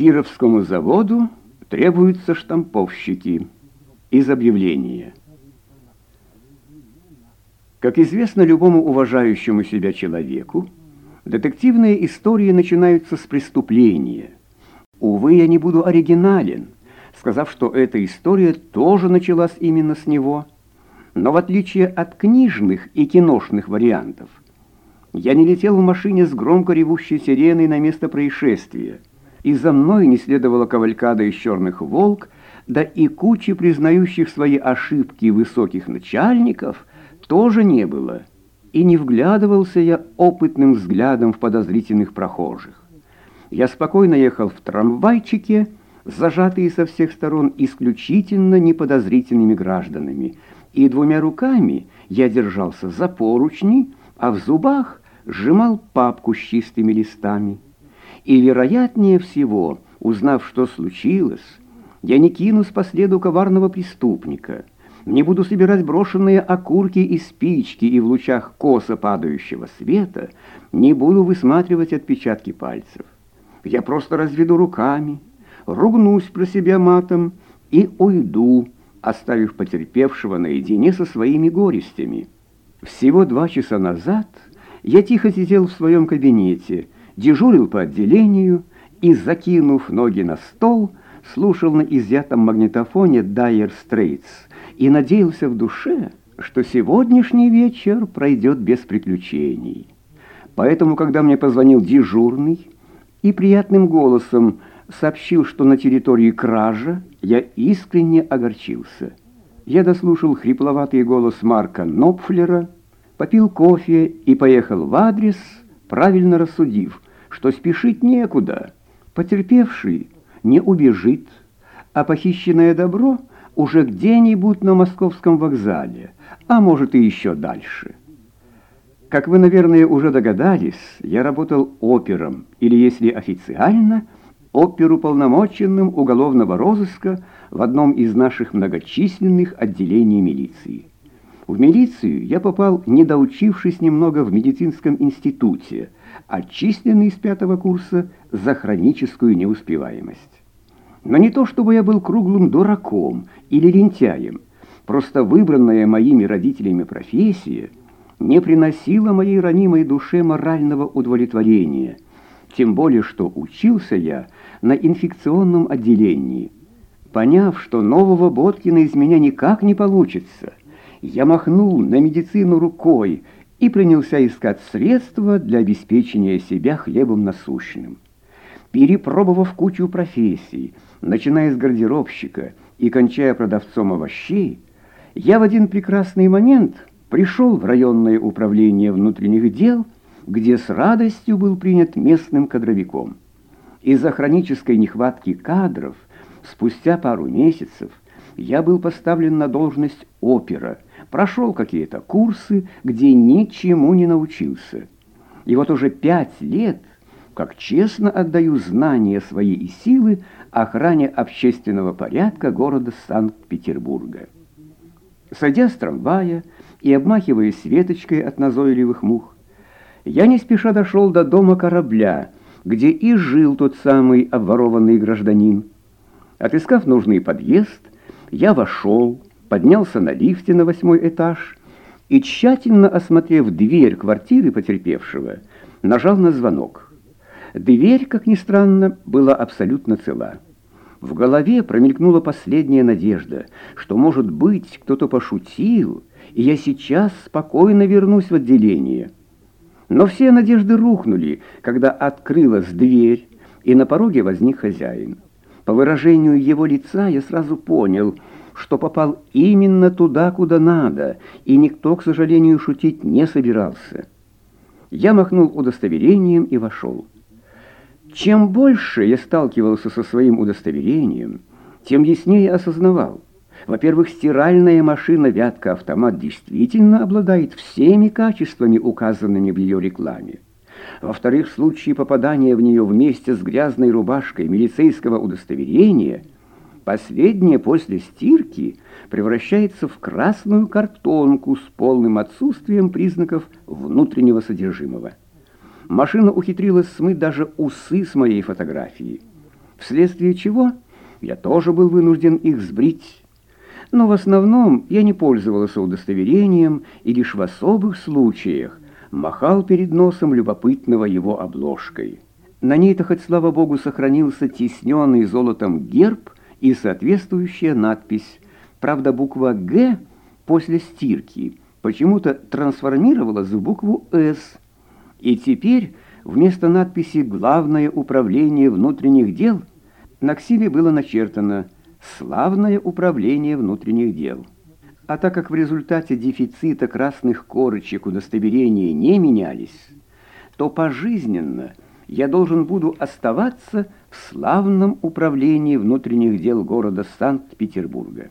Кировскому заводу требуются штамповщики. Из объявления. Как известно любому уважающему себя человеку, детективные истории начинаются с преступления. Увы, я не буду оригинален, сказав, что эта история тоже началась именно с него. Но в отличие от книжных и киношных вариантов, я не летел в машине с громко ревущей сиреной на место происшествия, и за мной не следовала кавалькада из черных волк, да и кучи признающих свои ошибки высоких начальников тоже не было, и не вглядывался я опытным взглядом в подозрительных прохожих. Я спокойно ехал в трамвайчике, зажатые со всех сторон исключительно неподозрительными гражданами, и двумя руками я держался за поручни, а в зубах сжимал папку с чистыми листами. И, вероятнее всего, узнав, что случилось, я не кинусь по следу коварного преступника, не буду собирать брошенные окурки и спички и в лучах косо падающего света не буду высматривать отпечатки пальцев. Я просто разведу руками, ругнусь про себя матом и уйду, оставив потерпевшего наедине со своими горестями. Всего два часа назад я тихо сидел в своем кабинете, дежурил по отделению и, закинув ноги на стол, слушал на изъятом магнитофоне «Дайер Стрейтс» и надеялся в душе, что сегодняшний вечер пройдет без приключений. Поэтому, когда мне позвонил дежурный и приятным голосом сообщил, что на территории кража, я искренне огорчился. Я дослушал хрипловатый голос Марка Нопфлера, попил кофе и поехал в адрес, правильно рассудив, что спешить некуда. Потерпевший не убежит, а похищенное добро уже где-нибудь на московском вокзале, а может и еще дальше. Как вы, наверное, уже догадались, я работал опером, или, если официально, оперуполномоченным уголовного розыска в одном из наших многочисленных отделений милиции. В милицию я попал, не доучившись немного в медицинском институте, отчисленный из пятого курса за хроническую неуспеваемость. Но не то, чтобы я был круглым дураком или лентяем, просто выбранная моими родителями профессия не приносила моей ранимой душе морального удовлетворения, тем более что учился я на инфекционном отделении. Поняв, что нового Боткина из меня никак не получится, я махнул на медицину рукой и принялся искать средства для обеспечения себя хлебом насущным. Перепробовав кучу профессий, начиная с гардеробщика и кончая продавцом овощей, я в один прекрасный момент пришел в районное управление внутренних дел, где с радостью был принят местным кадровиком. Из-за хронической нехватки кадров спустя пару месяцев я был поставлен на должность опера, прошел какие-то курсы, где ничему не научился. И вот уже пять лет, как честно отдаю знания свои и силы охране общественного порядка города Санкт-Петербурга. Садя с трамвая и обмахиваясь веточкой от назойливых мух, я не спеша дошел до дома корабля, где и жил тот самый обворованный гражданин. Отыскав нужный подъезд, я вошел, поднялся на лифте на восьмой этаж и, тщательно осмотрев дверь квартиры потерпевшего, нажал на звонок. Дверь, как ни странно, была абсолютно цела. В голове промелькнула последняя надежда, что, может быть, кто-то пошутил, и я сейчас спокойно вернусь в отделение. Но все надежды рухнули, когда открылась дверь, и на пороге возник хозяин. По выражению его лица я сразу понял, что попал именно туда, куда надо, и никто, к сожалению, шутить не собирался. Я махнул удостоверением и вошел. Чем больше я сталкивался со своим удостоверением, тем яснее осознавал. Во-первых, стиральная машина «Вятка-автомат» действительно обладает всеми качествами, указанными в ее рекламе. Во-вторых, в случае попадания в нее вместе с грязной рубашкой милицейского удостоверения, последнее после стирки превращается в красную картонку с полным отсутствием признаков внутреннего содержимого. Машина ухитрилась смыть даже усы с моей фотографии. вследствие чего я тоже был вынужден их сбрить. Но в основном я не пользовался удостоверением и лишь в особых случаях махал перед носом любопытного его обложкой. На ней-то хоть, слава богу, сохранился тисненный золотом герб и соответствующая надпись. Правда, буква «Г» после стирки почему-то трансформировалась в букву «С». И теперь вместо надписи «Главное управление внутренних дел» на ксиве было начертано «Славное управление внутренних дел». А так как в результате дефицита красных корочек удостоверения не менялись, то пожизненно – я должен буду оставаться в славном управлении внутренних дел города Санкт-Петербурга.